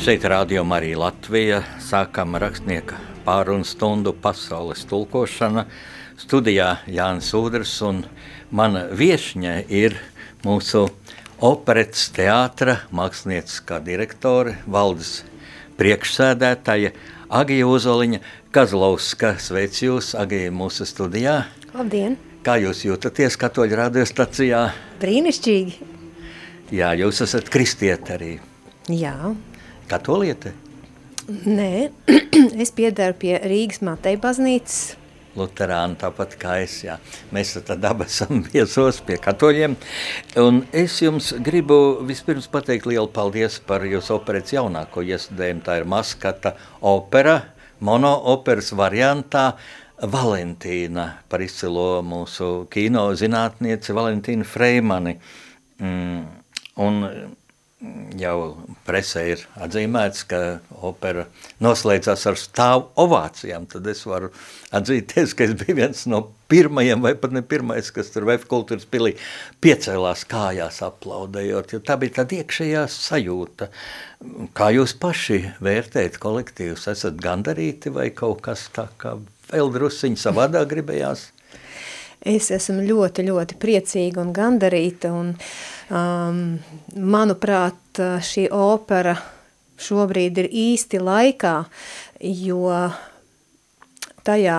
Šeit rādījumā arī Latvija sākam rakstnieka pārunu stundu pasaules tulkošana. Studijā Jānis Udrs un mana viešņa ir mūsu operetes teātra mākslinieckā direktore, valdes priekšsēdētāja Agija Uzoliņa Kazlovska. Sveic jūs, Agija, mūsu studijā. Labdien! Kā jūs jūtaties katoļu radiostacijā? Brīnišķīgi! Jā, jūs esat kristieti arī. Jā. Katoliete? Nē, es piedaru pie Rīgas Matei baznīcas. Luterāni tāpat kā es, jā. Mēs tad abi esam viesos pie katoļiem. Un es jums gribu vispirms pateikt lielu paldies par jūsu operetes jaunāko iestudējumu. Tā ir maskata opera, mono operas variantā. Valentīna par izcilo mūsu kino zinātnieci Valentīnu Freimani. Mm, un jau presē ir atzīmēts, ka opera noslēdzās ar stāvu ovācijām, tad es varu atzīties, ka es biju viens no pirmajiem, vai pat ne pirmais, kas tur VF kultūras pilī piecēlās kājās aplaudējot, jo tā bija tāda iekšējā sajūta. Kā jūs paši vērtējat kolektīvus, esat gandarīti vai kaut kas tā kā vēl drusciņi savādā gribējās? Es esmu ļoti, ļoti priecīga un gandarīta un uh, Um, manuprāt, šī opera šobrīd ir īsti laikā, jo tajā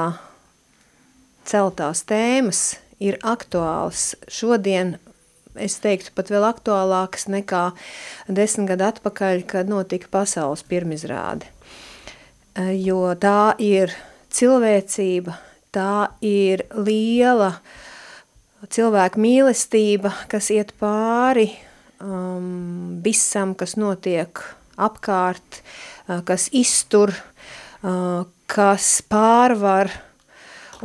celtās tēmas ir aktuāls. Šodien es teiktu pat vēl aktuālākas nekā desmit gadu atpakaļ, kad notika pasaules pirmizrāde. Jo tā ir cilvēcība, tā ir liela uh, cilvēka mīlestība, kas iet pāri um, visam, kas notiek apkārt, uh, kas iztur, uh, kas pārvar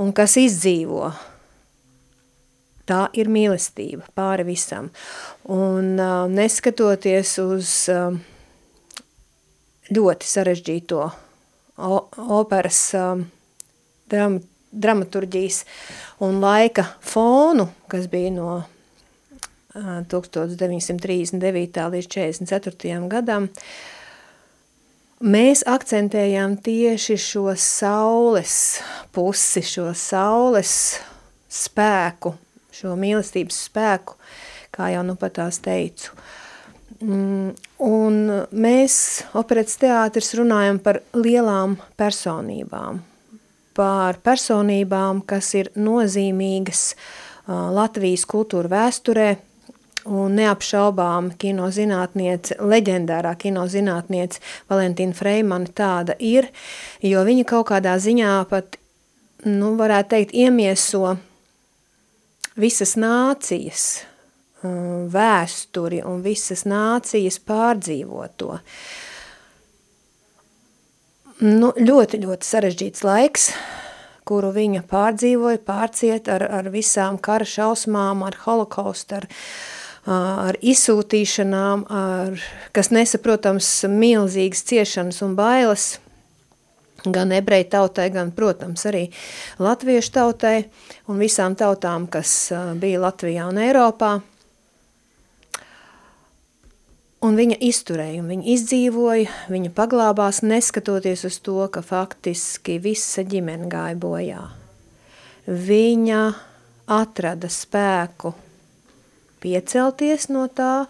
un kas izdzīvo. Tā ir mīlestība pāri visam. Un uh, neskatoties uz uh, ļoti sarežģīto operas uh, dramaturgu, dramaturģijas un laika fonu, kas bija no 1939. līdz 44. gadam, mēs akcentējām tieši šo saules pusi, šo saules spēku, šo mīlestības spēku, kā jau nu pat tās teicu. Mm, un mēs, operetes teātris, runājam par lielām personībām, par personībām, kas ir nozīmīgas uh, Latvijas kultūra vēsturē, un neapšaubām kinozinātniece, leģendārā kinozinātniece Valentīna Freimana tāda ir, jo viņa kaut kādā ziņā pat, nu, varētu teikt, iemieso visas nācijas uh, vēsturi un visas nācijas pārdzīvoto. Uh, nu, ļoti, ļoti sarežģīts laiks, kuru viņa pārdzīvoja, pārciet ar, ar visām kara šausmām, ar holokaustu, ar, ar izsūtīšanām, ar, kas nesaprotams milzīgas ciešanas un bailes, gan ebreju tautai, gan, protams, arī latviešu tautai un visām tautām, kas bija Latvijā un Eiropā – Un viņa izturēja, un viņa izdzīvoja, viņa paglābās, neskatoties uz to, ka faktiski visa ģimene gāja bojā. Viņa atrada spēku piecelties no tā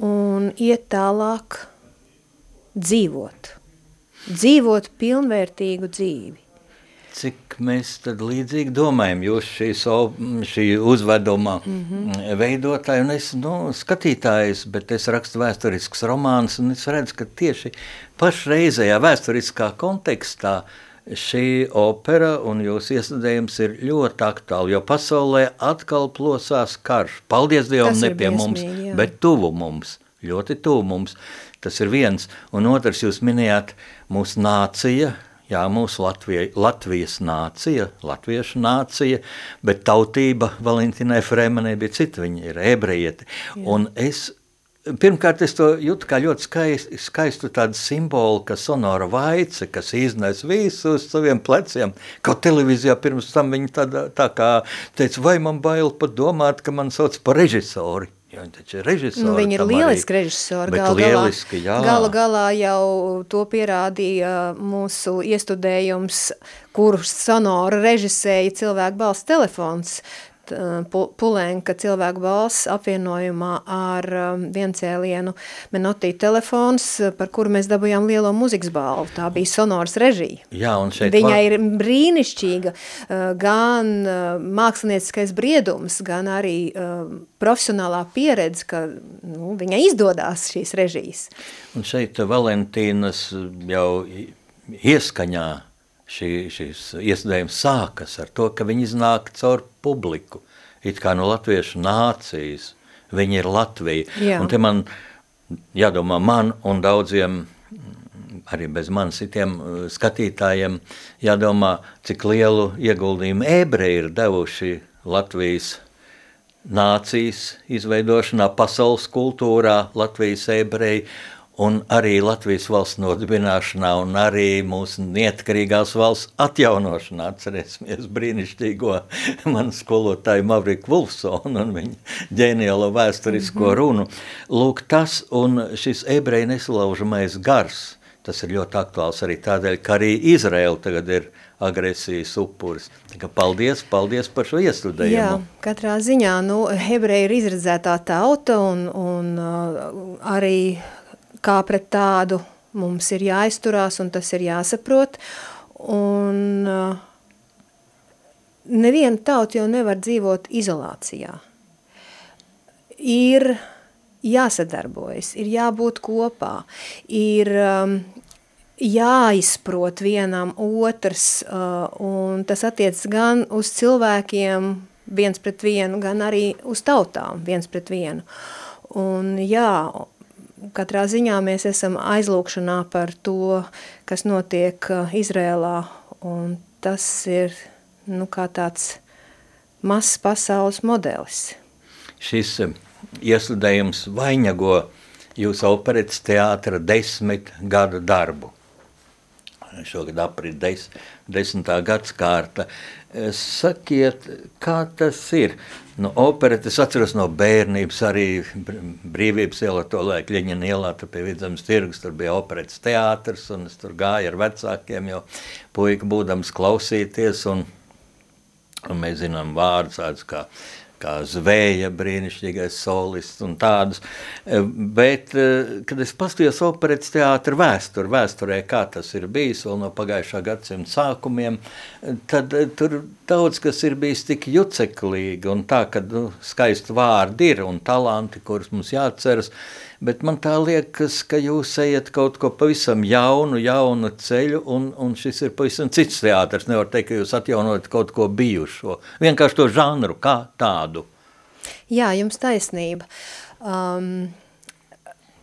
un iet tālāk dzīvot. Dzīvot pilnvērtīgu dzīvi cik mēs tad līdzīgi domājam, jūs šī, so, šī uzveduma mm -hmm. veidotāji un es, nu, skatītājs, bet es rakstu vēsturisks romāns un es redzu, ka tieši pašreizējā vēsturiskā kontekstā šī opera un jūsu iestudējums ir ļoti aktuāli, jo pasaulē atkal plosās karš. Paldies Dievam, Tas ne pie biesmīgi, mums, jā. bet tuvu mums, ļoti tuvu mums. Tas ir viens. Un otrs, jūs minējāt mūsu nācija, Jā, mūsu Latvija, Latvijas nācija, latviešu nācija, bet tautība Valentīnai Fremanai bija cita, viņa ir ebrejieti. Un es, pirmkārt, es to jūtu kā ļoti skaistu, skaistu tādu simbolu, ka sonora vaice, kas iznes visu uz saviem pleciem, kaut televīzijā pirms tam viņa tā, tā kā teica, vai man bail pat domāt, ka man sauc par režisori. Jo viņi taču ir režisori. Nu, viņi ir tam lieliski arī, režisori. Bet Galu lieliski, galā, jā. Galu galā jau to pierādīja mūsu iestudējums, kurus sonoru režisēja cilvēku balss telefons. Pulenka cilvēku balss apvienojumā ar um, viencēlienu Menotī telefons, par kuru mēs dabujām lielo muzikas balvu. Tā bija sonors režija. Jā, un šeit Viņa var- ir brīnišķīga uh, gan uh, mākslinieckais briedums, gan arī profesionālā pieredze, ka nu, viņai izdodās šīs režijas. Un šeit Valentīnas jau ieskaņā šī, šis iestudējums sākas ar to, ka viņi iznāk caur publiku, it kā no latviešu nācijas. Viņi ir Latvija. Jā. Un te man jādomā man un daudziem arī bez manis citiem uh, skatītājiem jādomā, cik lielu ieguldījumu ebreji ir devuši Latvijas nācijas izveidošanā, pasaules kultūrā, Latvijas ebreji un arī Latvijas valsts nodibināšanā un arī mūsu neatkarīgās valsts atjaunošanā. Atcerēsimies brīnišķīgo manu skolotāju Mavriku Vulfsonu un viņa ģeniālo vēsturisko runu. Lūk, tas un šis ebreju nesalaužamais gars, tas ir ļoti aktuāls arī tādēļ, ka arī Izraela tagad ir agresijas upuris. Paldies, paldies par šo Jā, iestudējumu. katrā ziņā, nu, hebreji ir izredzētā tauta un, un uh, arī kā pret tādu mums ir jāizturās un tas ir jāsaprot. Un uh, neviena tauta jau nevar dzīvot izolācijā. Ir jāsadarbojas, ir jābūt kopā, ir um, jāizprot vienam otrs, uh, un tas attiec gan uz cilvēkiem viens pret vienu, gan arī uz tautām viens pret vienu. Un jā, katrā ziņā mēs esam aizlūkšanā par to, kas notiek uh, Izrēlā, un tas ir, nu, kā tāds mazs pasaules modelis. Šis eh, iesludējums vainago jūsu operetes teātra desmit gadu darbu. Šogad aprit des, desmitā gadskārta. Eh, Sakiet, kā tas ir? Nu, operete, es atceros no bērnības arī br- brīvības ielā, to laiku Ļeņina ielā, tur pie vidzemes tirgus, tur bija operetes teātrs, un es tur gāju ar vecākiem, jo puika būdams klausīties, un, un mēs zinām vārdus tādus kā kā zvēja, brīnišķīgais solists un tādus. Eh, Bet, eh, kad es paskatījos operetes teātra vēsturi, vēsturē, kā tas ir bijis vēl no pagājušā gadsimta sākumiem, eh, tad tur daudz kas ir bijis tik juceklīgi un tā, ka nu, skaisti vārdi ir un talanti, kurus mums jāatceras, bet man tā liekas, ka jūs ejat kaut ko pavisam jaunu, jaunu ceļu, un, un šis ir pavisam cits teātrs. Nevar teikt, ka jūs atjaunojat kaut ko bijušo. Vienkārši to žanru kā tādu. Jā, jums taisnība. Um,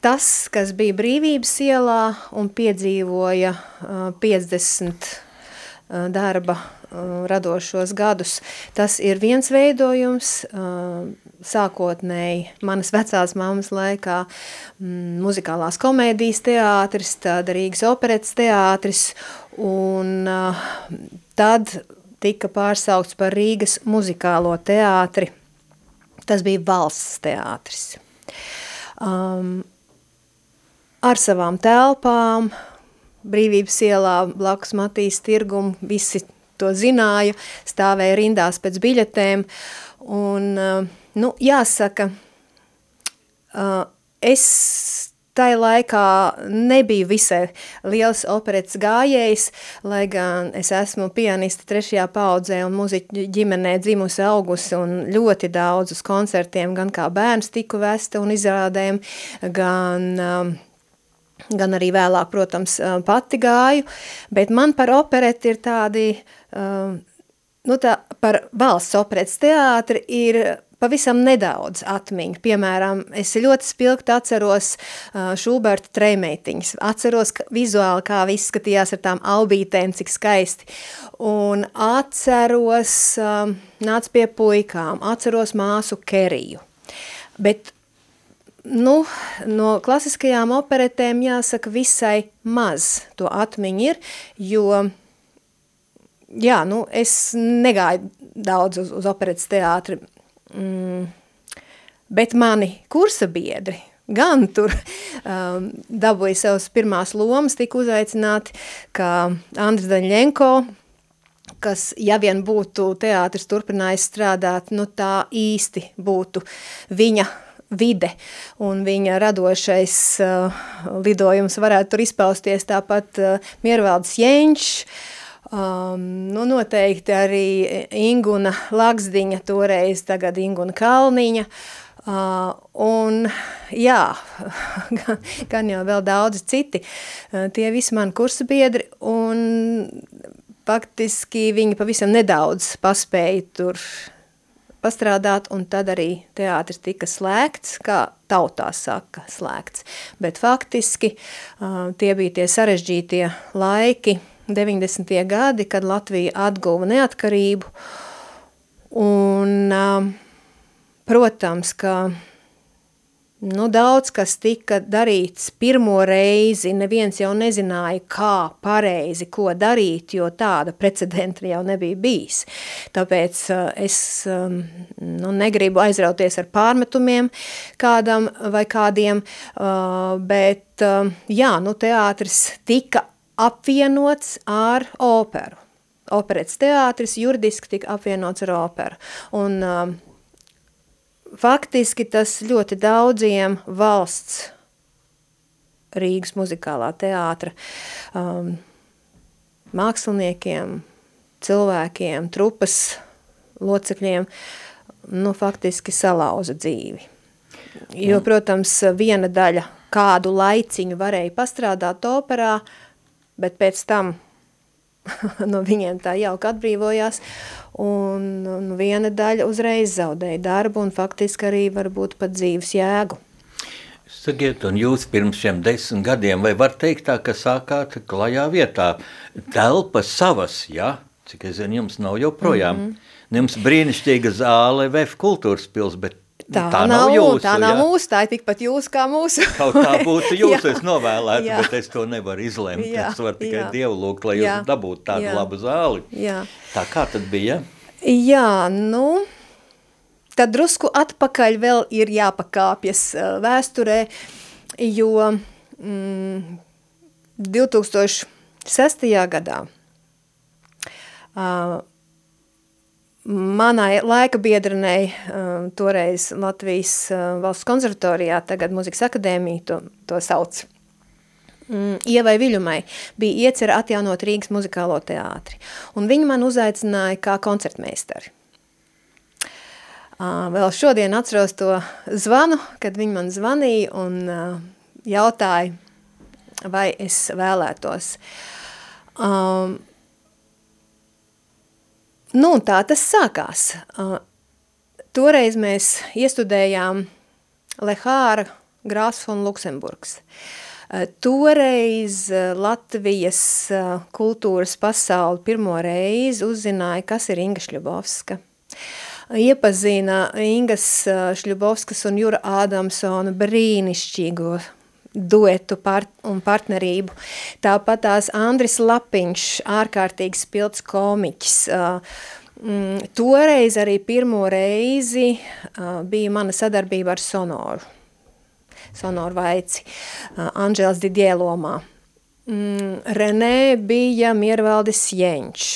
tas, kas bija brīvības ielā un piedzīvoja uh, 50 uh, darba uh, radošos gadus, tas ir viens veidojums, uh, sākotnēji manas vecās mammas laikā mm, muzikālās komēdijas teātris, tad Rīgas operetes teātris, un uh, tad tika pārsaukts par Rīgas muzikālo teātri. Tas bija valsts teātris. Um, ar savām telpām, brīvības ielā, blakus Matīs tirgumu, visi to zināja, stāvēja rindās pēc biļetēm, un, uh, nu, jāsaka, uh, es tai laikā nebiju visai liels operetes gājējs, lai gan es esmu pianiste trešajā paudzē un muziķu ģimenē dzimusi augusi un ļoti daudz uz koncertiem, gan kā bērns tiku vesta un izrādēm, gan... Um, gan arī vēlāk, protams, pati gāju, bet man par opereti ir tādi, um, nu tā, par valsts operetes teātri ir pavisam nedaudz atmiņu. Piemēram, es ļoti spilgti atceros uh, Šuberta trejmeitiņas, atceros ka, vizuāli, kā viss skatījās ar tām aubītēm, cik skaisti, un atceros, um, nāc pie puikām, atceros māsu Keriju, bet Nu, no klasiskajām operetēm jāsaka visai maz to atmiņu ir, jo, jā, nu, es negāju daudz uz, uz operetes teātri, mm, bet mani kursa biedri gan tur um, dabūja savas pirmās lomas, tika uzaicināti, kā Andris Daņļenko, kas, ja vien būtu teātris turpinājis strādāt, nu tā īsti būtu viņa vide un viņa radošais uh, lidojums varētu tur izpausties. Tāpat uh, Miervaldes Jēņš, Um, nu, noteikti arī Inguna Lagsdiņa, toreiz tagad Inguna Kalniņa, uh, Uh, un jā, gan, gan jau vēl daudzi citi, uh, tie visi mani kursa biedri, un faktiski viņi pavisam nedaudz paspēja tur pastrādāt, un tad arī teātris tika slēgts, kā tautā saka, slēgts. Bet faktiski uh, tie bija tie sarežģītie laiki, 90. gadi, kad Latvija atguva neatkarību, un uh, Protams, ka nu, daudz kas tika darīts pirmo reizi, neviens jau nezināja, kā pareizi, ko darīt, jo tāda precedenta jau nebija bijis. Tāpēc uh, es um, nu, negribu aizrauties ar pārmetumiem kādam vai kādiem, uh, bet uh, jā, nu, teātris tika apvienots ar operu. Operets teātris juridiski tika apvienots ar operu. Un uh, faktiski tas ļoti daudziem valsts Rīgas muzikālā teātra um, māksliniekiem, cilvēkiem, trupas locekļiem, nu, faktiski salauza dzīvi. Jo, protams, viena daļa kādu laiciņu varēja pastrādāt operā, bet pēc tam no viņiem tā jauka atbrīvojās, un, un viena daļa uzreiz zaudēja darbu un faktiski arī varbūt pat dzīves jēgu. Sakiet, un jūs pirms šiem desmit gadiem, vai var teikt tā, ka sākāt klajā vietā, telpa savas, ja? cik es zinu, jums nav joprojām. Mm -hmm. Jums brīnišķīga zāle VF kultūras pils, bet Tā, tā nav, nav jūsu, tā nav jā. mūsu, tā ir tikpat jūsu kā mūsu. Kaut tā būtu jūsu, es novēlētu, jā. bet es to nevaru izlemt. Jā. Es varu tikai jā. Dievu lūgt, lai jā. jūs dabūtu tādu jā. labu zāli. Jā. Tā kā tad bija? Jā, nu, tad drusku atpakaļ vēl ir jāpakāpjas vēsturē, jo mm, 2006. gadā uh, manai laika biedrenei, um, toreiz Latvijas uh, valsts konservatorijā, tagad muzikas akadēmija to, to sauc, mm, Ievai Viļumai bija iecerē atjaunot Rīgas muzikālo teātri. Un viņa man uzaicināja kā koncertmeistari. Uh, vēl šodien atceros to zvanu, kad viņa man zvanīja un uh, jautāja, vai es vēlētos. Um, Nu, tā tas sākās. Uh, toreiz mēs iestudējām Lehāra Grāsas un Luksemburgs. Uh, toreiz Latvijas kultūras pasauli pirmo reizi uzzināja, kas ir Inga Šļubovska. Iepazina Ingas Šļubovskas un Jura Ādamsona brīnišķīgo duetu part un partnerību. Tāpat tās Andris Lapiņš, ārkārtīgi spilts komiķis, mm, toreiz arī pirmo reizi uh, bija mana sadarbība ar Sonoru, Sonoru Vaici, uh, Anžēls Didielomā. Mm, Renē bija Miervaldis Jeņš.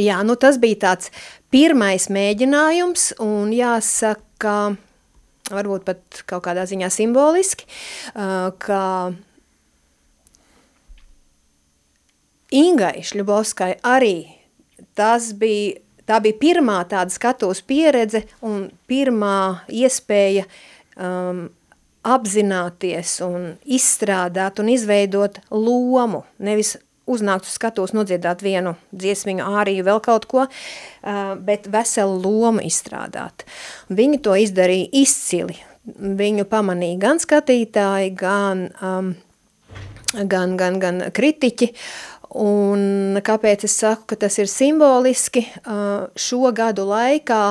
Jā, nu tas bija tāds pirmais mēģinājums, un jāsaka, varbūt pat kaut kādā ziņā simboliski, ka Ingai Šļubovskai arī tas bija, tā bija pirmā tāda skatos pieredze un pirmā iespēja um, apzināties un izstrādāt un izveidot lomu, nevis uznākt uz skatos, nodziedāt vienu dziesmiņu, āriju, vēl kaut ko, bet veselu lomu izstrādāt. Viņi to izdarīja izcili. Viņu pamanīja gan skatītāji, gan, um, gan, gan, gan kritiķi, un kāpēc es saku, ka tas ir simboliski, uh, šo gadu laikā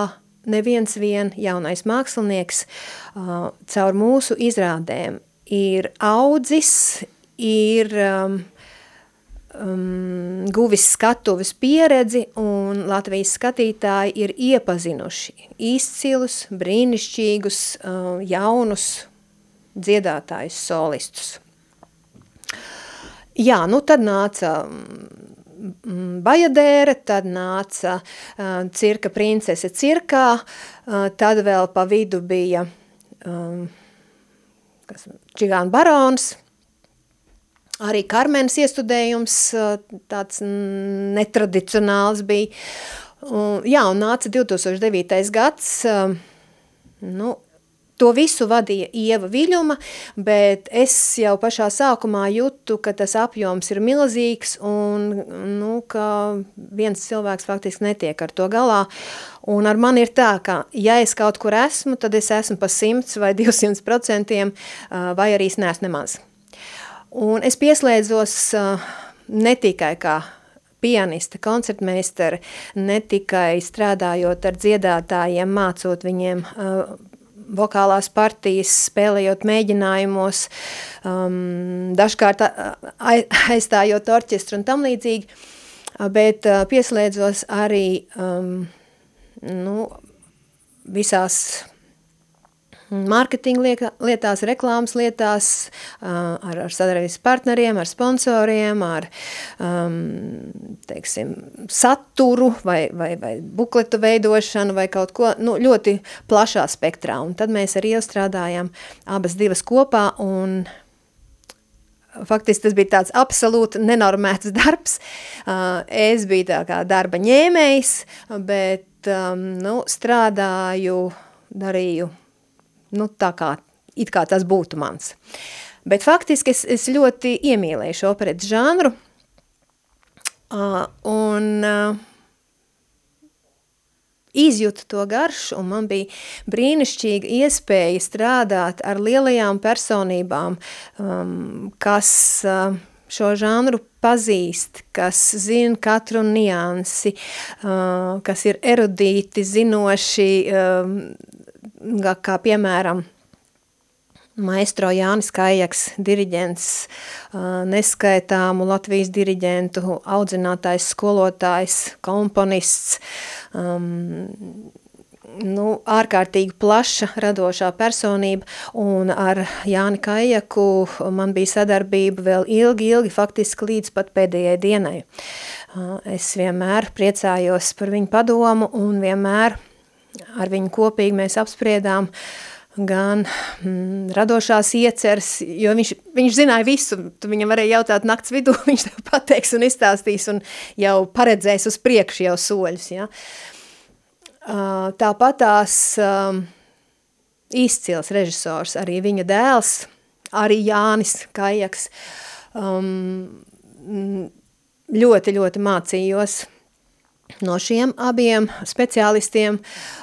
neviens vien jaunais mākslinieks uh, caur mūsu izrādēm ir audzis, ir um, um, guvis skatuves pieredzi un Latvijas skatītāji ir iepazinuši izcilus, brīnišķīgus, uh, jaunus dziedātājus, solistus. Jā, nu tad nāca mm, Bajadēra, tad nāca uh, cirka princese cirkā, uh, tad vēl pa vidu bija um, kas, Čigāna barons, arī Karmenes iestudējums tāds netradicionāls bija. Jā, un nāca 2009. gads, nu, To visu vadīja Ieva Viļuma, bet es jau pašā sākumā jūtu, ka tas apjoms ir milzīgs un nu, ka viens cilvēks faktiski netiek ar to galā. Un ar mani ir tā, ka ja es kaut kur esmu, tad es esmu pa 100 vai 200 procentiem vai arī es neesmu nemaz. Un es pieslēdzos ne tikai kā pianiste, koncertmeistara, ne tikai strādājot ar dziedātājiem, mācot viņiem uh, vokālās partijas, spēlējot mēģinājumos, um, dažkārt aizstājot orķestru un tam līdzīgi, bet uh, pieslēdzos arī um, nu, visās mārketinga lietās, reklāmas lietās, ar, ar sadarbības partneriem, ar sponsoriem, ar um, teiksim, saturu vai, vai, vai bukletu veidošanu vai kaut ko nu, ļoti plašā spektrā. Un tad mēs arī strādājam abas divas kopā un Faktiski tas bija tāds absolūti nenormēts darbs. Es biju tā kā darba ņēmējs, bet um, nu, strādāju, darīju nu, tā kā, it kā tas būtu mans. Bet faktiski es, es ļoti iemīlēju šo operetu žanru, uh, un uh, izjūtu to garšu, un man bija brīnišķīga iespēja strādāt ar lielajām personībām, um, kas uh, šo žanru pazīst, kas zina katru niansi, uh, kas ir erudīti, zinoši, uh, kā piemēram maestro Jānis Kajaks, diriģents, neskaitāmu Latvijas diriģentu, audzinātājs, skolotājs, komponists, um, nu, ārkārtīgi plaša radošā personība, un ar Jāni Kajaku man bija sadarbība vēl ilgi, ilgi, faktiski līdz pat pēdējai dienai. Es vienmēr priecājos par viņu padomu un vienmēr ar viņu kopīgi mēs apspriedām gan mm, radošās ieceres, jo viņš, viņš zināja visu, tu viņam varēja jautāt nakts vidū, viņš tev pateiks un izstāstīs un jau paredzēs uz priekšu jau soļus, ja. Tāpat tās izcils režisors, arī viņa dēls, arī Jānis Kajaks, um, ļoti, ļoti mācījos no šiem abiem speciālistiem. Uh,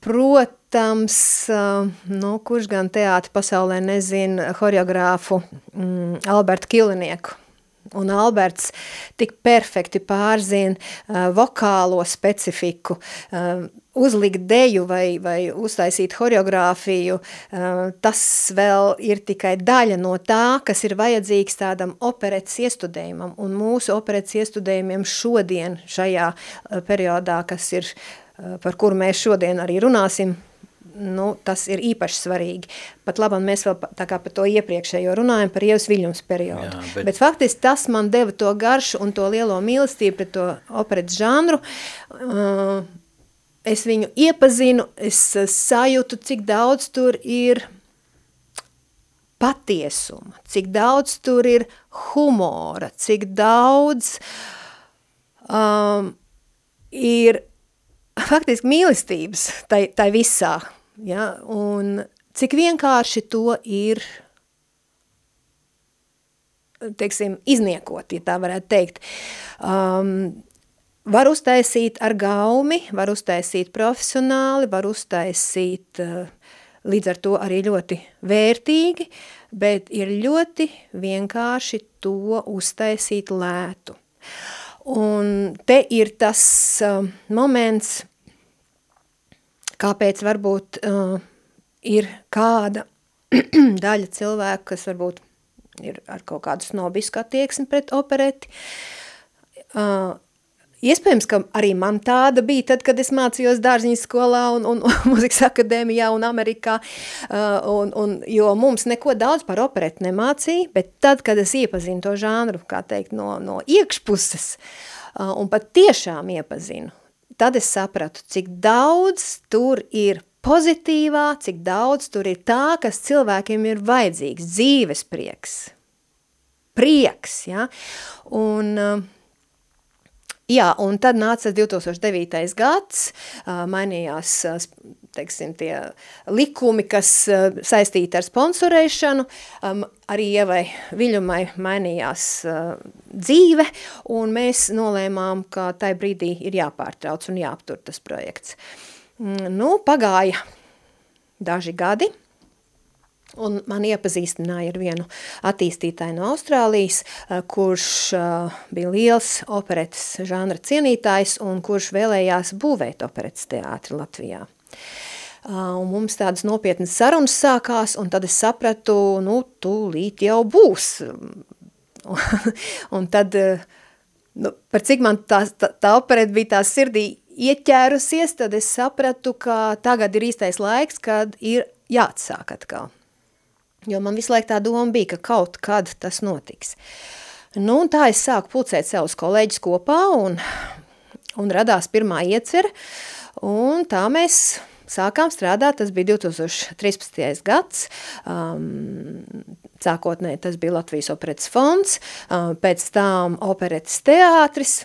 protams, nu, kurš gan teātri pasaulē nezina horeogrāfu mm, Albertu Kilinieku. Un Alberts tik perfekti pārzina uh, vokālo specifiku, uh, uzlikt deju vai, vai uztaisīt horeogrāfiju, uh, tas vēl ir tikai daļa no tā, kas ir vajadzīgs tādam operetes iestudējumam. Un mūsu operetes iestudējumiem šodien, šajā periodā, kas ir, uh, par kuru mēs šodien arī runāsim, nu, tas ir īpaši svarīgi. Pat labam mēs vēl tā kā par to iepriekšējo runājam, par Ievas Viļņums periodu. Jā, bet... bet faktiski tas man deva to garšu un to lielo mīlestību pret to operetes žanru. Uh, es viņu iepazinu, es eh, sajūtu, cik daudz tur ir patiesuma, cik daudz tur ir humora, cik daudz um, ir faktiski mīlestības tai, tai visā, ja, un cik vienkārši to ir teiksim, izniekot, ja tā varētu teikt. Um, Var uztaisīt ar gaumi, var uztaisīt profesionāli, var uztaisīt uh, līdz ar to arī ļoti vērtīgi, bet ir ļoti vienkārši to uztaisīt lētu. Un te ir tas uh, moments, kāpēc varbūt uh, ir kāda daļa cilvēku, kas varbūt ir ar kaut kādu snobisku attieksmi pret opereti, uh, Iespējams, ka arī man tāda bija tad, kad es mācījos dārziņas skolā un, un, un muzikas akadēmijā un Amerikā, uh, un, un, jo mums neko daudz par operetu nemācīja, bet tad, kad es iepazinu to žānru, kā teikt, no, no iekšpuses, uh, un pat tiešām iepazinu, tad es sapratu, cik daudz tur ir pozitīvā, cik daudz tur ir tā, kas cilvēkiem ir vajadzīgs, dzīves prieks, prieks, ja, un... Uh, Jā, un tad nāca 2009. gads, mainījās teiksim, tie likumi, kas saistīti ar sponsorēšanu, arī Ievai Viļumai mainījās dzīve, un mēs nolēmām, ka tai brīdī ir jāpārtrauc un jāaptur tas projekts. Nu, pagāja daži gadi, Un man iepazīstināja ar vienu attīstītāju no Austrālijas, kurš bija liels operetes žanra cienītājs un kurš vēlējās būvēt operetes teātri Latvijā. Un mums tādas nopietnas sarunas sākās, un tad es sapratu, nu, tūlīt jau būs. un tad, nu, par cik man tā, tā, tā opereta bija tā sirdī ieķērusies, tad es sapratu, ka tagad ir īstais laiks, kad ir jāatsāk atkal. Jo man visu laiku tā doma bija, ka kaut kad tas notiks. Nu, un tā es sāku pulcēt savus kolēģus kopā un, un radās pirmā iecer. Un tā mēs sākām strādāt, tas bija 2013. gads, um, sākotnēji tas bija Latvijas operetes fonds, um, pēc tām operetes teātris,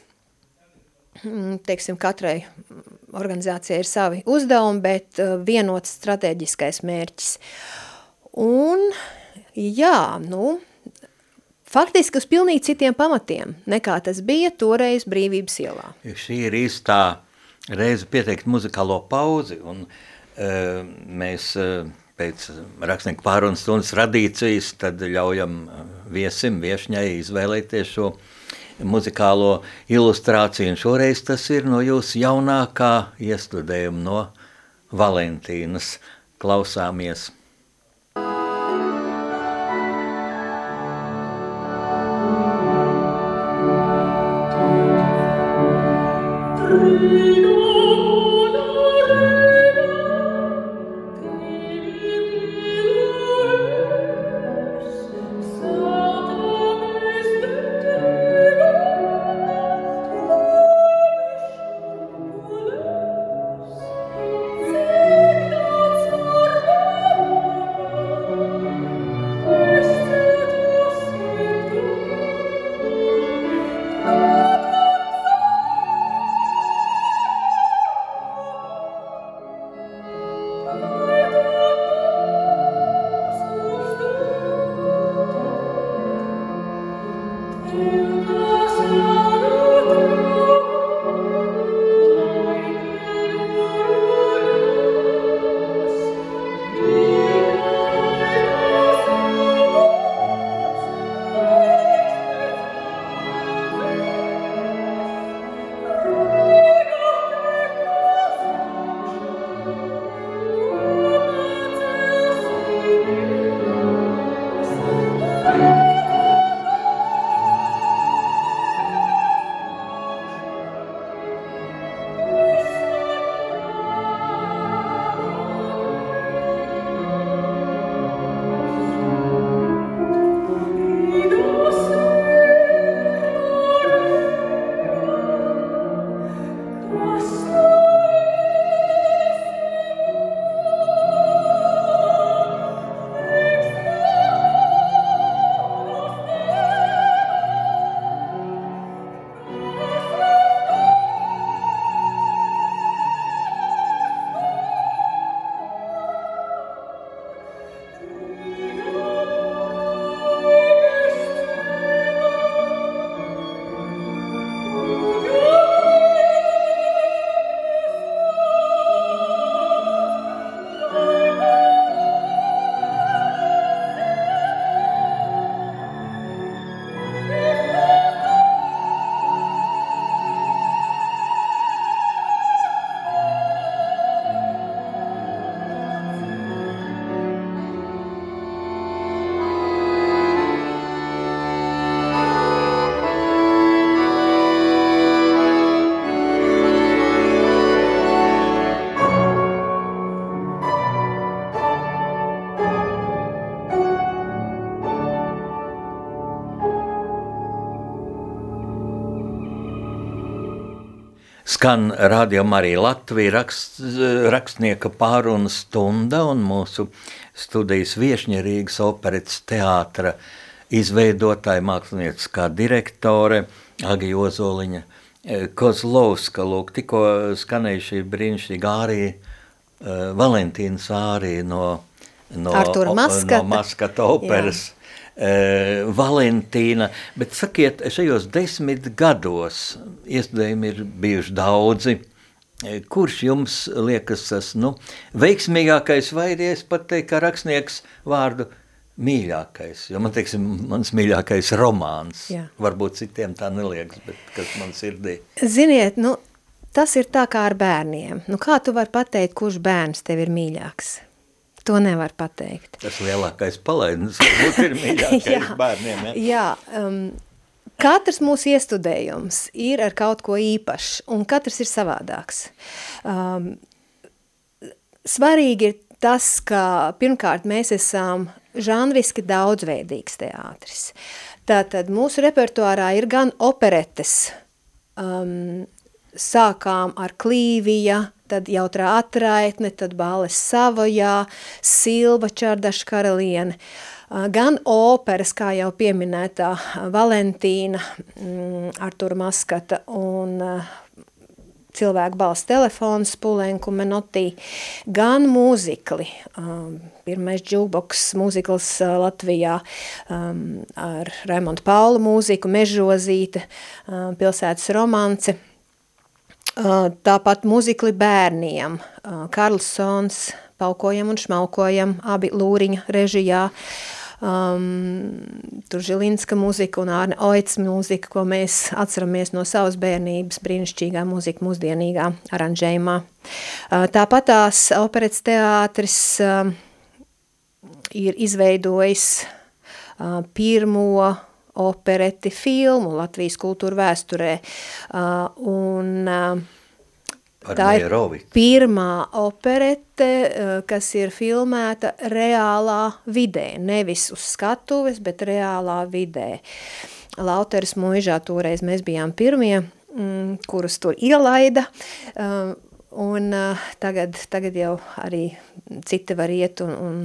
mm, teiksim, katrai organizācijai ir savi uzdevumi, bet uh, vienots strateģiskais mērķis. Uh, Un, jā, nu, faktiski uz pilnīgi citiem pamatiem, nekā tas bija toreiz brīvības ielā. Šī ir īstā reize pieteikt muzikālo pauzi, un uh, mēs uh, pēc rakstnieku pārunas stundas radīcijas tad ļaujam viesim, viešņai izvēlēties šo muzikālo ilustrāciju, un šoreiz tas ir no jūsu jaunākā iestudējuma no Valentīnas. Klausāmies! you. Skan rādījumā arī Latvija rakst, rakstnieka pārunu stunda un mūsu studijas viešņa Rīgas operetes teātra izveidotāja mākslinieckā direktore Agija Ozoliņa eh, Kozlovska. Lūk, tikko skanēja šī brīnišķīga ārija, uh, Valentīnas ārija no, no, Artura Maskata. no Maskata operas. Jā. Uh, Valentīna, bet sakiet, šajos desmit gados iestudējumi ir bijuši daudzi. Uh, kurš jums liekas tas nu, veiksmīgākais, vai arī es pat teiktu, kā rakstnieks vārdu mīļākais? Jo man, teiksim, mans mīļākais romāns, Jā. varbūt citiem tā neliekas, bet kas man sirdī. Ziniet, nu, tas ir tā kā ar bērniem. Nu, kā tu vari pateikt, kurš bērns tev ir mīļāks? To nevar pateikt. Tas lielākais palaidnis varbūt ir mīļākais jā, bērniem. Ja? Jā, um, katrs mūsu iestudējums ir ar kaut ko īpašu, un katrs ir savādāks. Um, svarīgi ir tas, ka pirmkārt mēs esam žanriski daudzveidīgs teātris. Tātad mūsu repertuārā ir gan operetes, um, sākām ar klīvija, tad jautrā atraitne, tad Bāles Savojā, Silva Čardaša karaliene, gan operas, kā jau pieminētā Valentīna, mm, Artura Maskata un cilvēku balss telefons, Pulenku Menotī, gan mūzikli. Um, pirmais džūboks mūzikls uh, Latvijā um, ar Raimondu Paulu mūziku, Mežozīte, um, pilsētas romance – Tāpat muzikli bērniem, Karlsons, Paukojam un Šmaukojam, abi Lūriņa režijā, um, tur Žilinska muzika un Ārne Oits muzika, ko mēs atceramies no savas bērnības, brīnišķīgā muzika mūsdienīgā aranžējumā. Uh, tāpat tās operets teātris uh, ir izveidojis uh, pirmo opereti filmu Latvijas kultūra vēsturē. Uh, un, uh, tā ir pirmā operete, uh, kas ir filmēta reālā vidē, nevis uz skatuves, bet reālā vidē. Lauteris mūžā toreiz mēs bijām pirmie, mm, kurus tur ielaida, uh, Un uh, tagad, tagad jau arī citi var iet un, un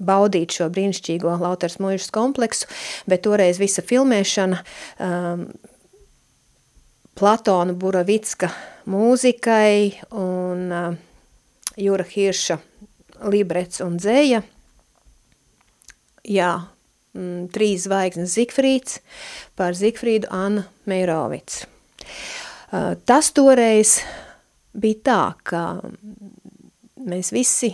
baudīt šo brīnišķīgo Lauters mūžas kompleksu, bet toreiz visa filmēšana um, Platona Buravicka mūzikai un uh, Jūra Hirša librets un dzēja. Jā, mm, trīs zvaigznes Zigfrīds par Zigfrīdu Anna Meirovics. Uh, tas toreiz bija tā, ka mēs visi,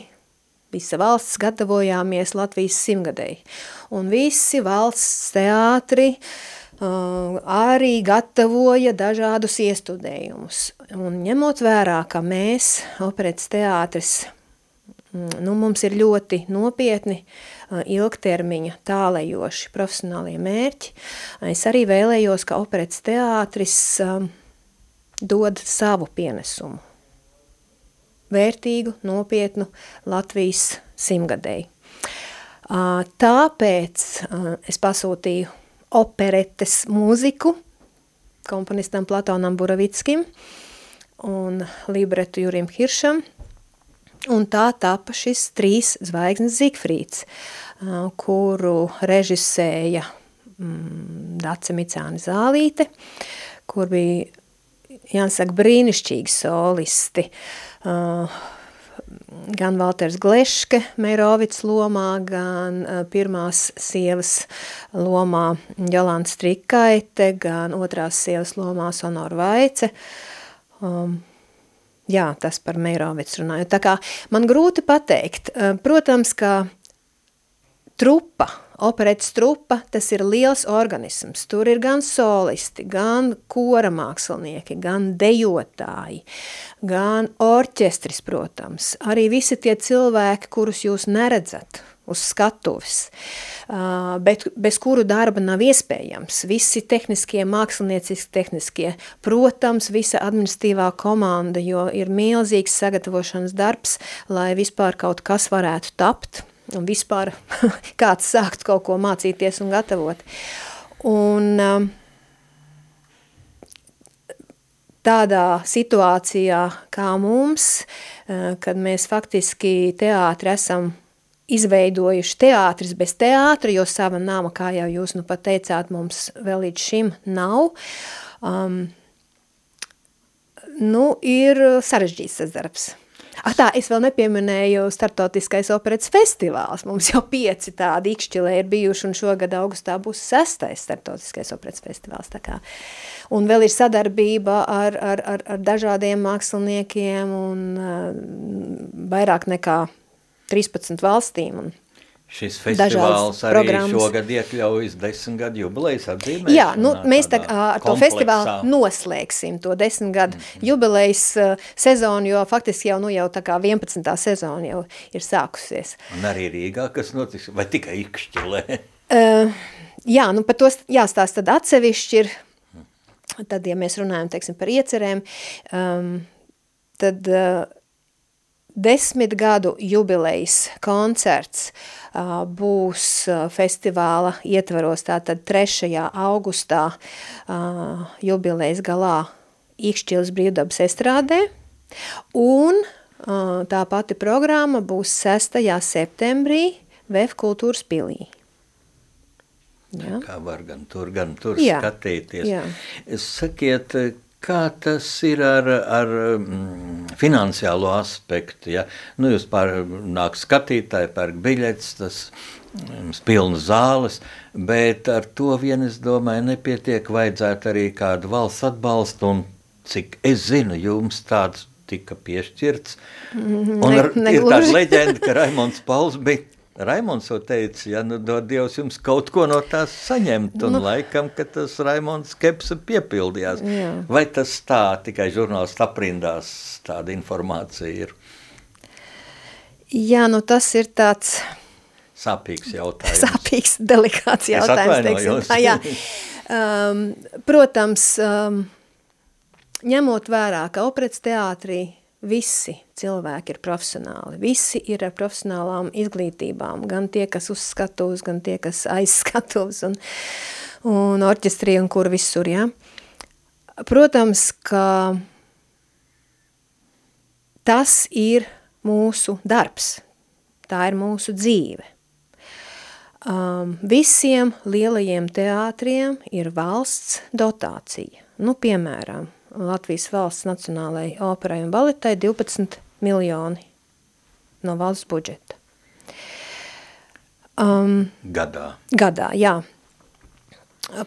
visa valsts gatavojāmies Latvijas simtgadēji. Un visi valsts teātri uh, arī gatavoja dažādus iestudējumus. Un ņemot vērā, ka mēs, operetes teātris, mm, nu, mums ir ļoti nopietni uh, ilgtermiņa tālējoši profesionālie mērķi, es arī vēlējos, ka operetes teātris uh, dod savu pienesumu vērtīgu, nopietnu Latvijas simtgadēju. Tāpēc es pasūtīju operetes mūziku komponistam Platonam Buravickim un libretu Jurim Hiršam, un tā tapa šis trīs zvaigznes Zigfrīds, kuru režisēja mm, Dace Micāni Zālīte, kur bija, jāsaka, brīnišķīgi solisti, Uh, gan Valters Gleške Meirovits lomā, gan pirmās sievas lomā Jolanta Strikaite, gan otrās sievas lomā Sonora Vaice. Um, jā, tas par Meirovits runāju. Tā kā man grūti pateikt, protams, ka trupa – Operetes trupa, tas ir liels organisms. Tur ir gan solisti, gan kora mākslinieki, gan dejotāji, gan orķestris, protams. Arī visi tie cilvēki, kurus jūs neredzat uz skatuves, bet bez kuru darba nav iespējams. Visi tehniskie, mākslinieciski tehniskie, protams, visa administratīvā komanda, jo ir milzīgs sagatavošanas darbs, lai vispār kaut kas varētu tapt, un vispār kāds sākt kaut ko mācīties un gatavot. Un um, tādā situācijā kā mums, uh, kad mēs faktiski teātri esam izveidojuši teātris bez teātra, jo sava nama, kā jau jūs nu pat teicāt, mums vēl līdz šim nav. Um, nu, ir sarežģīts tas darbs. Ah, tā, es vēl nepieminēju startautiskais operetas festivāls. Mums jau pieci tādi ikšķilē ir bijuši, un šogad augustā būs sestais startautiskais operetas festivāls. Un vēl ir sadarbība ar, ar, ar, ar dažādiem māksliniekiem un uh, vairāk nekā 13 valstīm. Un Šis festivāls arī programmas. šogad iekļaujas desmit gadu jubilejas atzīmēšanā. Jā, nu, mēs tā ar to festivālu noslēgsim to desmit gadu mm -hmm. jubilejas uh, sezonu, jo faktiski jau, nu, jau tā kā 11. sezona jau ir sākusies. Un arī Rīgā, kas notiks, vai tikai Ikšķilē? uh, jā, nu, par to jāstāst tad atsevišķi ir, tad, ja mēs runājam, teiksim, par iecerēm, um, tad uh, desmit gadu jubilejas koncerts būs festivāla ietvaros tātad 3. augustā jubilejas galā Ikšķils brīvdabas estrādē un tā pati programma būs 6. septembrī VF kultūras pilī. Ja? Kā var gan tur, gan tur jā, skatīties. Jā. Sakiet, Kā tas ir ar, ar mm, finansiālo aspektu? Ja? Nu, jūs nāk skatītāji, pērk biļetes, tas mm, pilnas zāles, bet ar to vien, es domāju, nepietiek, vajadzētu arī kādu valsts atbalstu, un cik es zinu, jums tāds tika piešķirts. Mm, un ne, ne ir tāda leģenda, ka Raimons Pauls bija Raimons jau teica, ja nu dod Dievs jums kaut ko no tās saņemt, un nu. laikam, ka tas Raimons skepse piepildījās. Jā. Vai tas tā, tikai žurnālisti aprindās tāda informācija ir? Jā, nu tas ir tāds... Sāpīgs jautājums. Sāpīgs, delikāts jautājums, teiksim. Tā, jā. Um, protams, um, ņemot vērā, ka operets teātrī visi cilvēki ir profesionāli, visi ir ar profesionālām izglītībām, gan tie, kas uz skatuves, gan tie, kas aiz skatuves un, un orķestrī un kur visur, ja. Protams, ka tas ir mūsu darbs, tā ir mūsu dzīve. Um, visiem lielajiem teātriem ir valsts dotācija. Nu, piemēram, Latvijas valsts nacionālajai operai un baletai 12 miljoni no valsts budžeta. Um, gadā. Gadā, jā.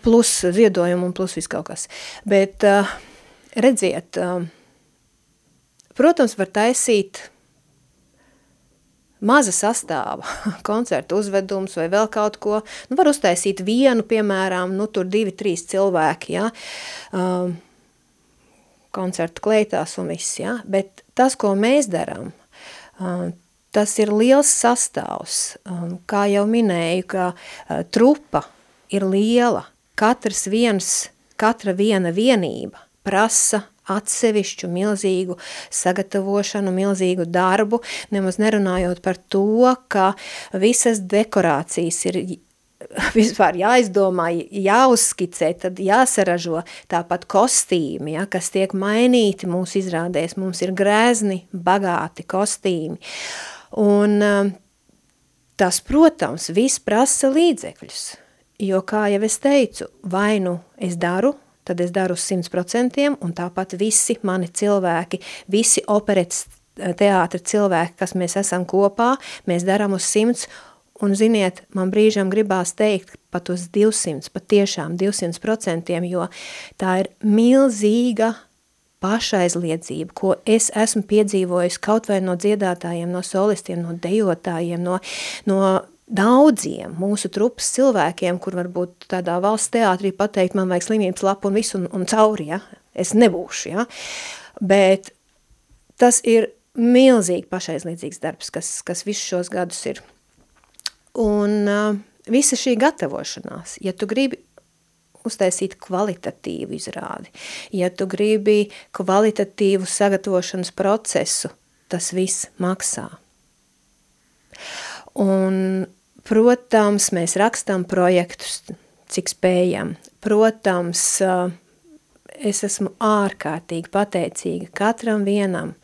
Plus ziedojumu un plus viss kaut kas. Bet uh, redziet, uh, protams, var taisīt maza sastāva koncertu uzvedums vai vēl kaut ko. Nu, var uztaisīt vienu, piemēram, nu, tur divi, trīs cilvēki, ja. Um, koncertu kleitās un viss, ja? bet tas, ko mēs darām, tas ir liels sastāvs. Kā jau minēju, ka trupa ir liela, katrs viens, katra viena vienība prasa atsevišķu milzīgu sagatavošanu, milzīgu darbu, nemaz nerunājot par to, ka visas dekorācijas ir vispār jāizdomā, jāuzskicē, tad jāsaražo tāpat kostīmi, ja, kas tiek mainīti mūsu izrādēs. Mums ir grēzni, bagāti kostīmi. Un um, tas, protams, viss prasa līdzekļus, jo, kā jau es teicu, vai nu es daru, tad es daru uz 100%, un tāpat visi mani cilvēki, visi operetes teātra cilvēki, kas mēs esam kopā, mēs darām uz 100%, Un ziniet, man brīžam gribās teikt pat uz 200, pat tiešām 200 procentiem, jo tā ir milzīga pašaizliedzība, ko es esmu piedzīvojis kaut vai no dziedātājiem, no solistiem, no dejotājiem, no, no daudziem mūsu trupas cilvēkiem, kur varbūt tādā valsts teātrī pateikt, man vajag slimības lapu un visu un, un cauri, ja? es nebūšu, ja? bet tas ir milzīgi pašaizliedzīgs darbs, kas, kas visus šos gadus ir Un uh, visa šī gatavošanās, ja tu gribi uztaisīt kvalitatīvu izrādi, ja tu gribi kvalitatīvu sagatavošanas procesu, tas viss maksā. Un, protams, mēs rakstam projektus, cik spējam. Protams, es esmu ārkārtīgi pateicīga katram vienam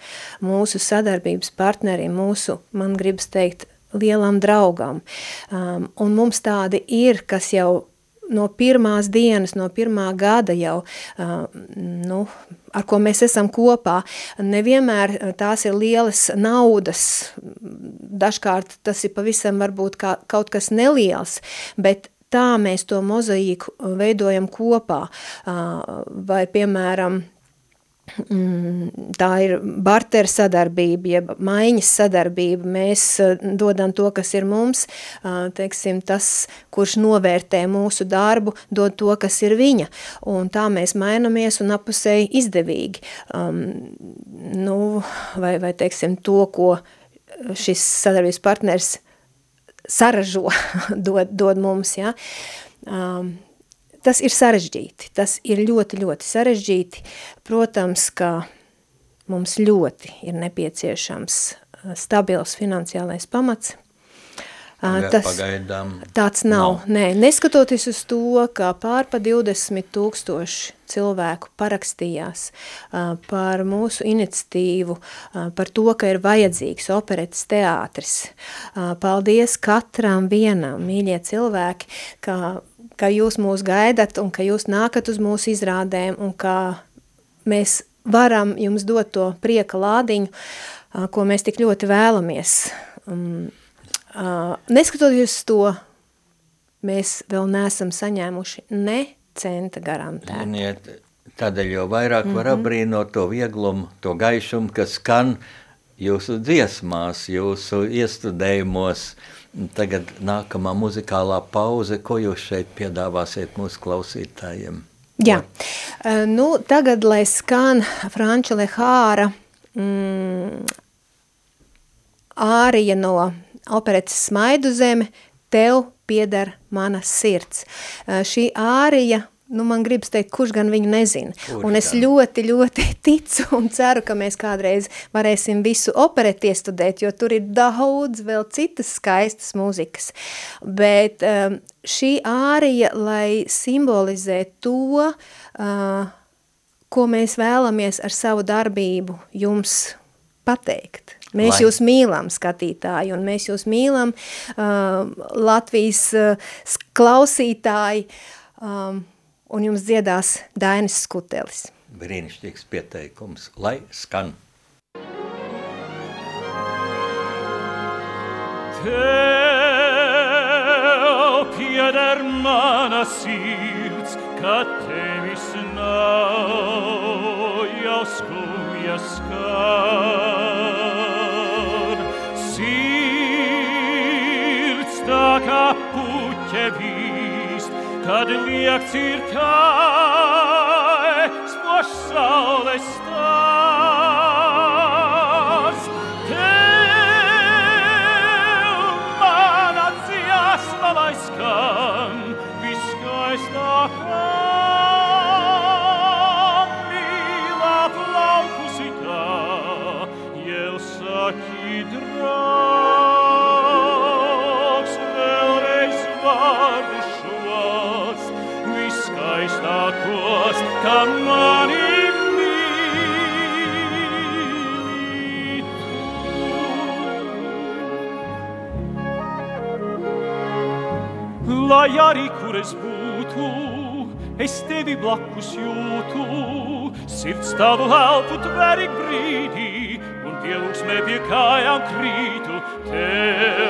mūsu sadarbības partnerim, mūsu, man gribas teikt, lielam draugam. Um, un mums tādi ir, kas jau no pirmās dienas, no pirmā gada jau, uh, nu, ar ko mēs esam kopā, nevienmēr tās ir lielas naudas, dažkārt tas ir pavisam varbūt kā, kaut kas neliels, bet tā mēs to mozaīku veidojam kopā, uh, vai piemēram, tā ir bartera sadarbība, jeb maiņas sadarbība. Mēs eh, dodam to, kas ir mums, teiksim, tas, kurš novērtē mūsu darbu, dod to, kas ir viņa. Un tā mēs mainamies un apusēji izdevīgi. Um, nu, vai, vai, teiksim, to, ko šis sadarbības partners saražo, dod, dod mums, ja. Um, tas ir sarežģīti, tas ir ļoti, ļoti sarežģīti. Protams, ka mums ļoti ir nepieciešams stabils finansiālais pamats. Uh, tas, pagaidām tāds nav. nav. Nē, neskatoties uz to, ka pār pa 20 tūkstoši cilvēku parakstījās uh, par mūsu iniciatīvu, uh, par to, ka ir vajadzīgs operetes teātris. Uh, paldies katram vienam, mīļie cilvēki, ka ka jūs mūs gaidat un ka jūs nākat uz mūsu izrādēm un ka mēs varam jums dot to prieka lādiņu, ko mēs tik ļoti vēlamies. Um, neskatoties to, mēs vēl neesam saņēmuši ne centa garantēt. Ziniet, tādēļ jau vairāk mm -hmm. var mhm. apbrīnot to vieglumu, to gaišumu, kas skan jūsu dziesmās, jūsu iestudējumos, uh, Tagad nākamā muzikālā pauze, ko jūs šeit piedāvāsiet mūsu klausītājiem? Jā, uh, nu tagad, lai skan Franča Lehāra mm, ārija no operetes Smaidu zeme, tev pieder mana sirds. Uh, šī ārija nu, man gribas teikt, kurš gan viņu nezina. Kurš un es gan? ļoti, ļoti ticu un ceru, ka mēs kādreiz varēsim visu opereti iestudēt, jo tur ir daudz vēl citas skaistas mūzikas. Bet um, šī ārija, lai simbolizē to, uh, ko mēs vēlamies ar savu darbību jums pateikt. Mēs Lai. jūs mīlam, skatītāji, un mēs jūs mīlam, uh, Latvijas uh, klausītāji. Um, un jums dziedās Dainis Skutelis. Brīnišķīgs pieteikums, lai skan. Tev pieder mana sirds, kad tevis nav jau skumjas skan. Sirds tā kā puķe kad liekts ir tā, spož saules stās. Lai arī kur es būtu, es tevi blakus jūtu, sirds tavu elpu tverik brīdī, un pielūgsmē pie kājām krītu, tev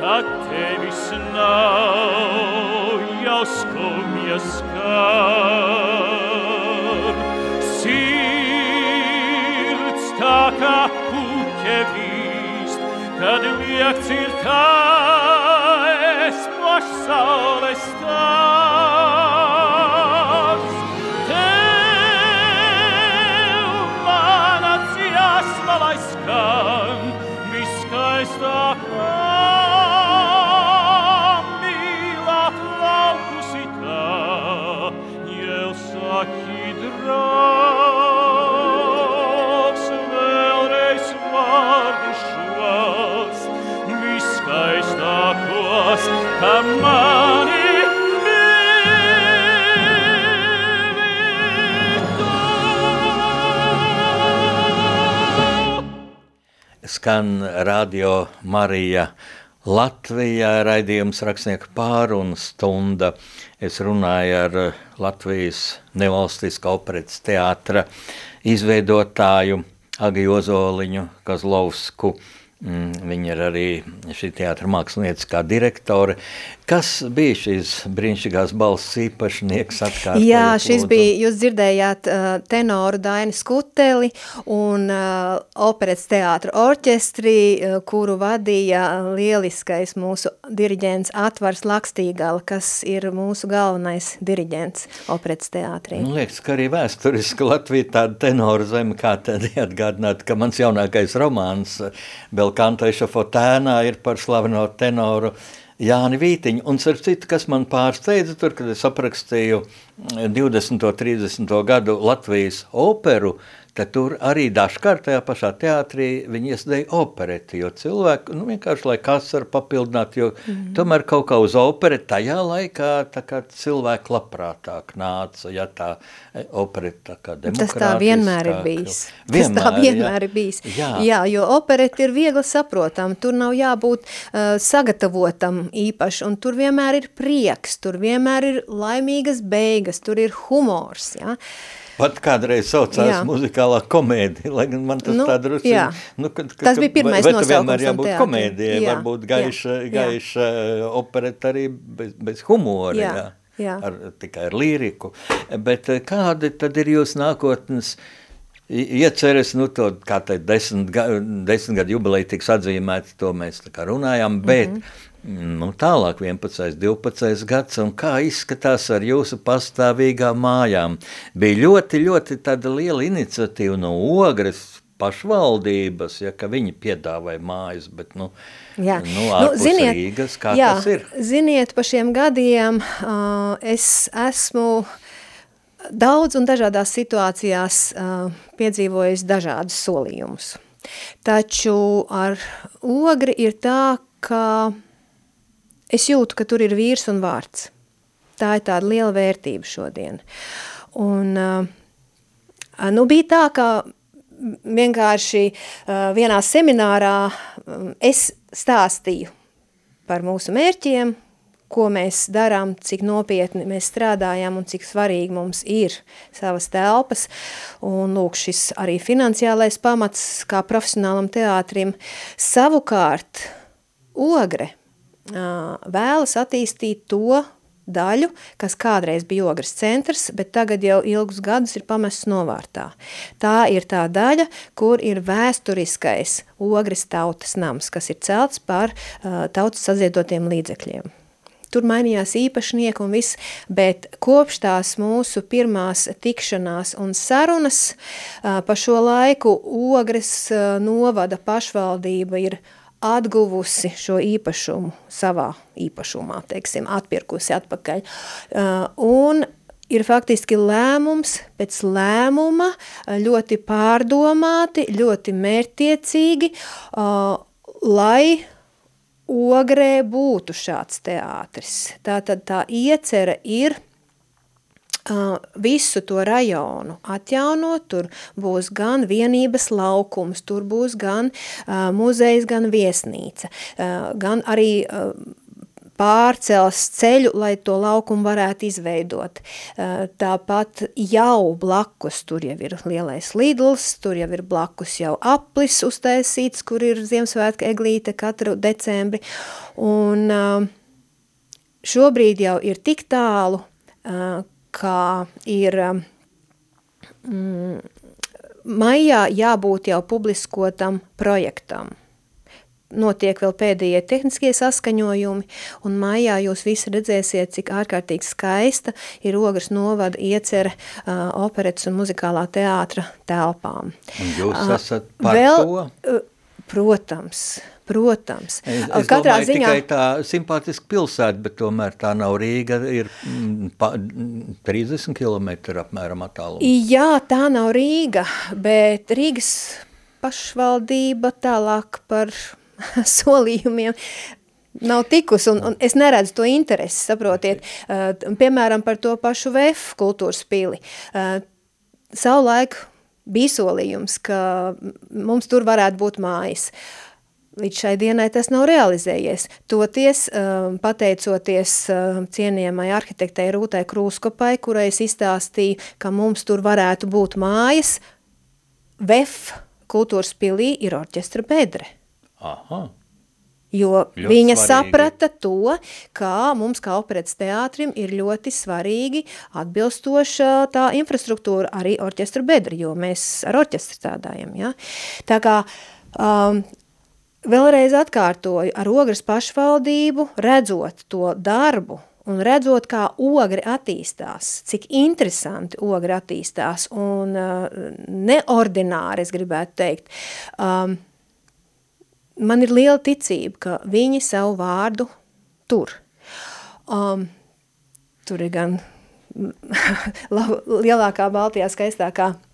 kad tevis nav jau skumjas kar. Sirds tā kā puķe vīst, kad liekts ir tā es pašsaules tā. Skan radio Marija Latvijā raidījums rakstnieku pārunu stunda. Es runāju ar eh, Latvijas nevalstiskā operetes teātra izveidotāju Agiju Ozoliņu Kazlovsku. Mm, Viņa ir arī šī teātra mākslinieckā direktore. Kas bija šīs brīnišķīgās balss īpašnieks? Atkārtojiet, Jā, šis lūdzu. bija, jūs dzirdējāt uh, tenoru Daini Skuteli un uh, operets teātra orķestri, uh, kuru vadīja lieliskais mūsu diriģents Atvars Lakstīgala, kas ir mūsu galvenais diriģents operets teātrī. Man liekas, ka arī vēsturiski Latvija tāda tenora zeme, kā tad atgādināt, ka mans jaunākais romāns Belkantaiša Fotēnā ir par slaveno tenoru Jāni Vītiņu. Un ar citu, kas man pārsteidza tur, kad es aprakstīju 20. un 30. gadu Latvijas operu, tad tur arī dažkārt tajā pašā teātrī viņi iesdēja opereti, jo cilvēki, nu vienkārši lai kas var papildināt, jo mm. tomēr kaut kā uz opereti tajā laikā tā kā cilvēki labprātāk nāca, ja tā e, opereti tā kā Tas tā vienmēr ir demokrātiskāk. bijis. Vienmēr, Tas tā vienmēr ja. ir bijis. Jā. Jā, jo opereti ir viegli saprotam, tur nav jābūt uh, sagatavotam īpaši, un tur vienmēr ir prieks, tur vienmēr ir laimīgas beigas, tur ir humors, ja? Pat kādreiz saucās Jā. muzikālā komēdija, lai gan man tas Nu, tā drusku... jā. Nu, kad, kad, Tas bija pirmais vai, nosaukums vienmēr jābūt teātrim. komēdijai, Jā, varbūt gaiša, jā. gaiša opereta arī bez, bez humora, Jā, jā, jā. Ar, tikai ar līriku. Bet eh, kādi tad ir jūs nākotnes i- ieceres, nu to, kā teikt, desmit, ga, desmit gadu jubileja tiks atzīmēta, to mēs tā kā runājām, bet mm -hmm. Nu, tālāk 11. 12. gads, un kā izskatās ar jūsu pastāvīgām mājām. Bija ļoti, ļoti liela iniciatīva no ogres pašvaldības, ja, viņi piedāvāja mājas, bet, nu, Jā. nu, ārpus Rīgas, kā jā, tas ir? Ziniet, pa šiem gadiem uh, es esmu daudz un dažādās situācijās uh, piedzīvojis dažādus solījumus. Taču ar ogri ir tā, ka es jūtu, ka tur ir vīrs un vārds. Tā ir tāda liela vērtība šodien. Un, uh, nu, bija tā, ka vienkārši uh, vienā seminārā um, es stāstīju par mūsu mērķiem, ko mēs darām, cik nopietni mēs strādājam un cik svarīgi mums ir savas telpas. Un lūk, šis arī finansiālais pamats kā profesionālam teātrim. Savukārt, ogre vēlas attīstīt to daļu, kas kādreiz bija ogres centrs, bet tagad jau ilgus gadus ir pamests novārtā. Tā ir tā daļa, kur ir vēsturiskais ogres tautas nams, kas ir celts par uh, tautas saziedotiem līdzekļiem. Tur mainījās īpašnieki un viss, bet kopš tās mūsu pirmās tikšanās un sarunas ā, pa šo laiku Ogres ā, novada pašvaldība ir atguvusi šo īpašumu savā īpašumā, teiksim, atpirkusi atpakaļ. Ā, Un ir faktiski lēmums pēc lēmuma, ā, ļoti pārdomāti, ļoti mērtiecīgi, ā, lai Ogrē būtu šāds teātris. Tātad tā iecere ir uh, visu to rajonu atjaunot, tur būs gan vienības laukums, tur būs gan uh, muzejs, gan viesnīca, uh, gan arī uh, pārcels ceļu, lai to laukumu varētu izveidot. Tāpat jau blakus tur jau ir lielais Lidls, tur jau ir blakus jau aplis uztaisīts, kur ir Ziemassvētka eglīte katru decembri. Un šobrīd jau ir tik tālu, kā ir um, maijā jābūt jau publiskotam projektam notiek vēl pēdējie tehniskie saskaņojumi, un maijā jūs visi redzēsiet, cik ārkārtīgi skaista ir Ogres novada iecere uh, operetas un muzikālā teātra telpām. Un jūs Uh, esat par vēl, to? uh, Protams, protams. Es, Uh, es Katrā domāju, ziņā tikai tā simpātiska pilsēta, bet tomēr tā nav Rīga, ir mm, pa, mm, 30 km apmēram attālums. Jā, tā nav Rīga, bet Rīgas pašvaldība tālāk par solījumiem nav tikus, un, un es neredzu to interesi, saprotiet, uh, piemēram, par to pašu VF kultūras pili. Uh, savulaik bija solījums, ka mums tur varētu būt mājas. Līdz šai dienai tas nav realizējies. Toties, um, pateicoties um, cienījamai arhitektei Rūtai Krūskopai, kurai es izstāstīju, ka mums tur varētu būt mājas, VEF kultūras pilī ir orķestra bedre. Aha. Jo Ļoti viņa svarīgi. saprata to, ka mums kā operetas teātrim ir ļoti svarīgi atbilstoša tā infrastruktūra arī orķestra bedra, jo mēs ar orķestru strādājam. Ja? Tā kā um, vēlreiz atkārtoju, ar ogres pašvaldību redzot to darbu un redzot, kā ogri attīstās, cik interesanti ogri attīstās un uh, neordināri, es gribētu teikt, um, man ir liela ticība, ka viņi savu vārdu tur. Um, tur ir gan lielākā Baltijā skaistākā sk-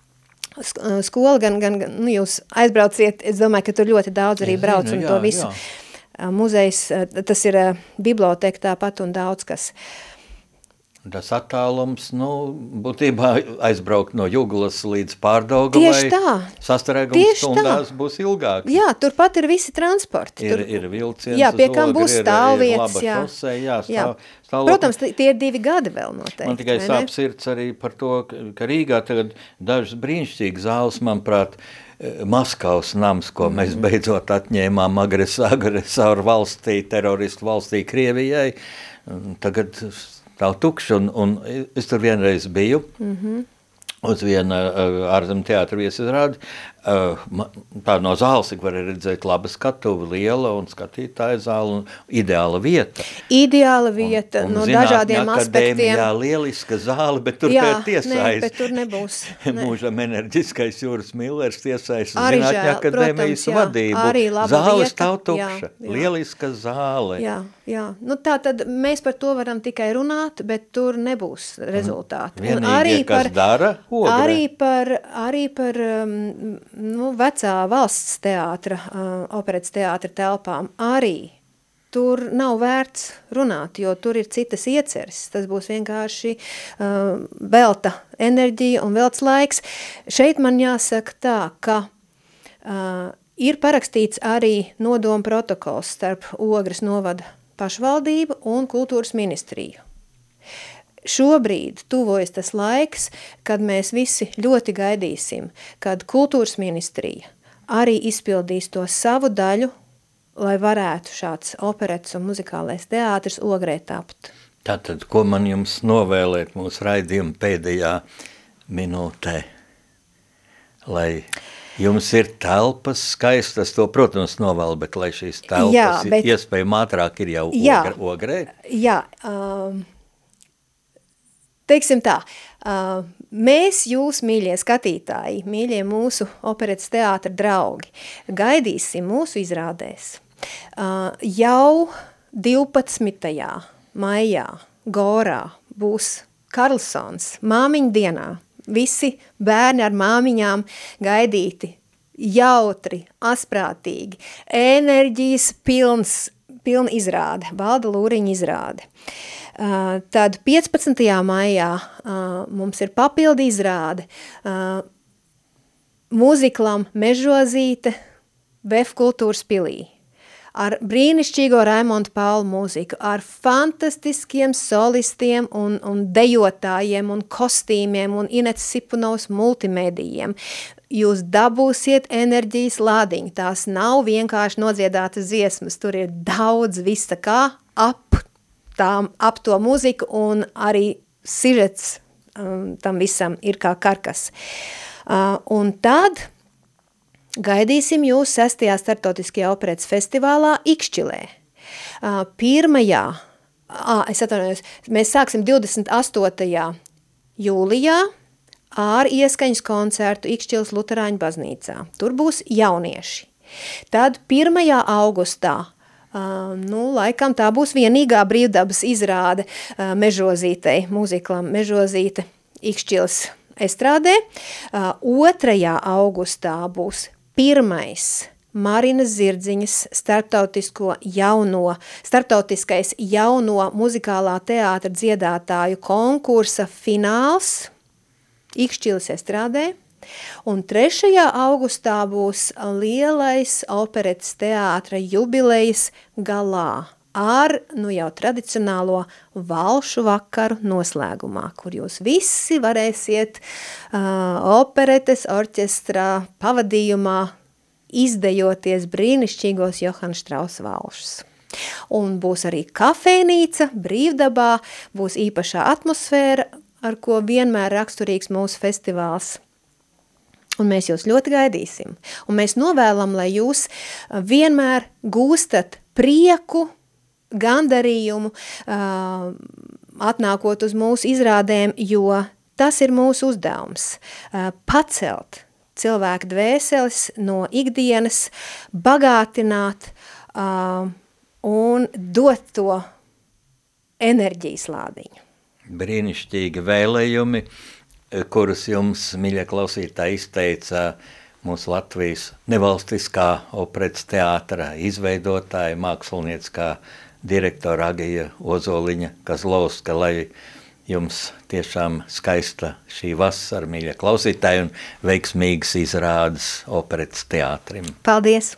skola, gan, gan, gan nu, jūs aizbrauciet, es domāju, ka tur ļoti daudz arī brauc un to visu. jā. Uh, Muzejs, uh, tas ir uh, biblioteka tāpat un daudz kas. Tas attālums, nu, būtībā aizbraukt no Juglas līdz Pārdaugavai. Tieši tā. Sastarēgums Tieši tā. stundās būs ilgāk. Jā, turpat ir visi transporti. Ir, tur, ir vilciens jā, pie kam būs stāvvietas. Jā, šosei, jā, jā. stāv-. Protams, ti- tie ir divi gadi vēl noteikti. Man tikai sāp sirds arī par to, ka Rīgā tagad dažas brīnišķīgas zāles, manuprāt, eh, Maskavas nams, ko Mhm. mēs beidzot atņēmām agres- agresoru valstī, teroristu valstī Krievijai, tagad stāv tukšs, un, un es tur vienreiz biju, mm -hmm. uz viena uh, ārzem teātra viesizrādi, tā no zāles, var redzēt laba skatuva, liela un skatītāja zāle, un ideāla vieta. Ideāla vieta Un- un no dažādiem aspektiem. lieliska zāle, bet tur Jā, tiesājas. nē, bet tur nebūs, nē. Mūžam enerģiskais jūras Millers tiesājas Arī zinātņu žēl, akadēmijas jā, vadību. arī laba Zāle stāv jā, tukša. jā. Lieliska zāle. Jā, jā. Nu, tā tad mēs par to varam tikai runāt, bet tur nebūs rezultāti. Un Vienīgie, kas dara, ogre. arī par, arī par um, nu, vecā valsts teātra, uh, operetas teātra telpām arī. Tur nav vērts runāt, jo tur ir citas ieceres. Tas būs vienkārši uh, velta enerģija un velts laiks. Šeit man jāsaka tā, ka uh, ir parakstīts arī nodoma protokols starp Ogres novada pašvaldību un kultūras ministriju. Šobrīd tuvojas tas laiks, kad mēs visi ļoti gaidīsim, kad kultūras ministrija arī izpildīs to savu daļu, lai varētu šāds operets un muzikālais teātris ogrē tapt. Tātad, ko man jums novēlēt mūsu raidījuma pēdējā minūtē? Lai jums ir telpas skaistas, to, protams, novēl, bet lai šīs telpas Jā, bet... iespējami ātrāk ir jau Jā. ogrē. Jā, um, teiksim tā, uh, mēs jūs, mīļie skatītāji, mīļie mūsu operetas teātra draugi, gaidīsim mūsu izrādēs. Uh, jau 12. maijā Gorā būs Karlsons māmiņu dienā. Visi bērni ar māmiņām gaidīti, jautri, asprātīgi, enerģijas pilns, pilna izrāde, balda lūriņa izrāde. Uh, tad 15. maijā mums ir papildi izrāde mūziklam Mežozīte Vef kultūras pilī ar brīnišķīgo Raimondu Paulu mūziku, ar fantastiskiem solistiem un, un dejotājiem un kostīmiem un Inets Sipunovs multimedijiem. Jūs dabūsiet enerģijas lādiņu, tās nav vienkārši nodziedātas dziesmas, tur ir daudz visa kā ap, tām, ap to mūziku un arī sižets um, tam visam ir kā karkas. Uh, un tad gaidīsim jūs 6. startautiskajā operetas festivālā Ikšķilē. Uh, pirmajā, uh, es atvainojos, mēs sāksim 28. jūlijā ar ieskaņas koncertu Ikšķilas Luterāņu baznīcā. Tur būs jaunieši. Tad 1. augustā nu, laikam tā būs vienīgā brīvdabas izrāde Mežozītei, mūziklam Mežozīte Ikšķils estrādē. Uh, 2. augustā būs pirmais Marinas Zirdziņas starptautisko jauno, starptautiskais jauno muzikālā teātra dziedātāju konkursa fināls Ikšķilis estrādē. Un 3. augustā būs lielais operetes teātra jubilejas galā ar nu jau tradicionālo valšu vakaru noslēgumā, kur jūs visi varēsiet uh, operetes orķestrā pavadījumā izdejoties brīnišķīgos Johana Strausa valšus. Un būs arī kafejnīca, brīvdabā, būs īpašā atmosfēra, ar ko vienmēr raksturīgs mūsu festivāls – Un mēs jūs ļoti gaidīsim. Un mēs novēlam, lai jūs uh, vienmēr gūstat prieku, gandarījumu, uh, atnākot uz mūsu izrādēm, jo tas ir mūsu uzdevums uh, – pacelt cilvēku dvēseles no ikdienas, bagātināt un dot to enerģijas lādiņu. Brīnišķīgi vēlējumi – kurus jums, mīļie klausītāji, izteica mūsu Latvijas nevalstiskā operetes teātra izveidotāja, mākslinieciskā direktora Agija Ozoliņa Kazlovska, lai jums tiešām skaista šī vasara, mīļie klausītāji, un veiksmīgas izrādes operetes teātrim. Paldies!